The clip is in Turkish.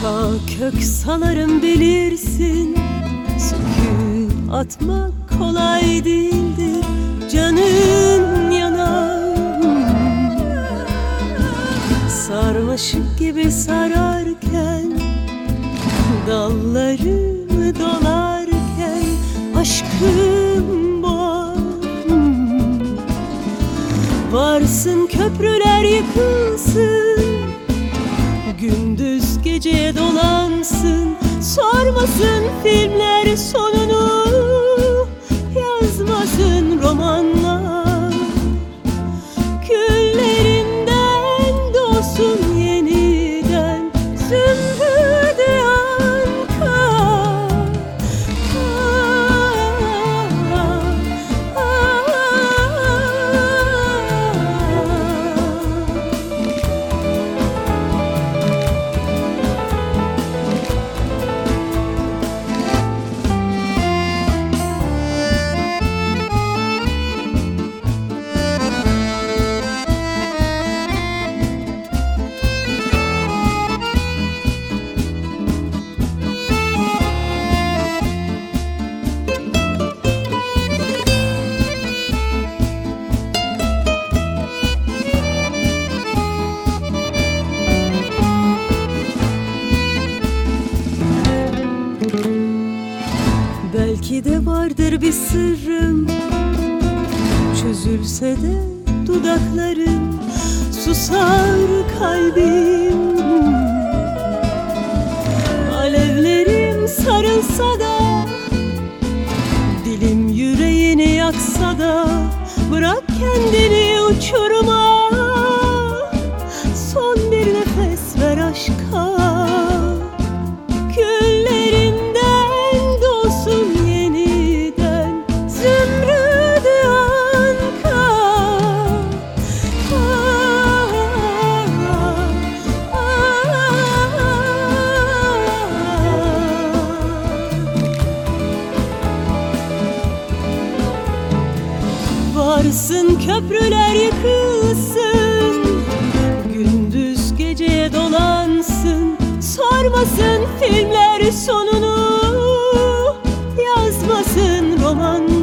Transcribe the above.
kök salarım bilirsin. Söküp atmak kolay değildir. Canın yanar. Sarmaşık gibi sararken Dallarımı dolarken Aşkım boğar Varsın köprüler yıkılsın Gündüz gece dolansın. Sormasın filmler sonunu Yazmasın romanlar De vardır bir sırrım Çözülse de dudaklarım Susar kalbim Alevlerim sarılsa da Dilim yüreğini yaksa da Bırak kendini uçuruma. Son bir nefes ver aşka Yarsın köprüler yıkılsın. Gündüz geceye dolansın Sormasın filmler sonunu. Yazmasın roman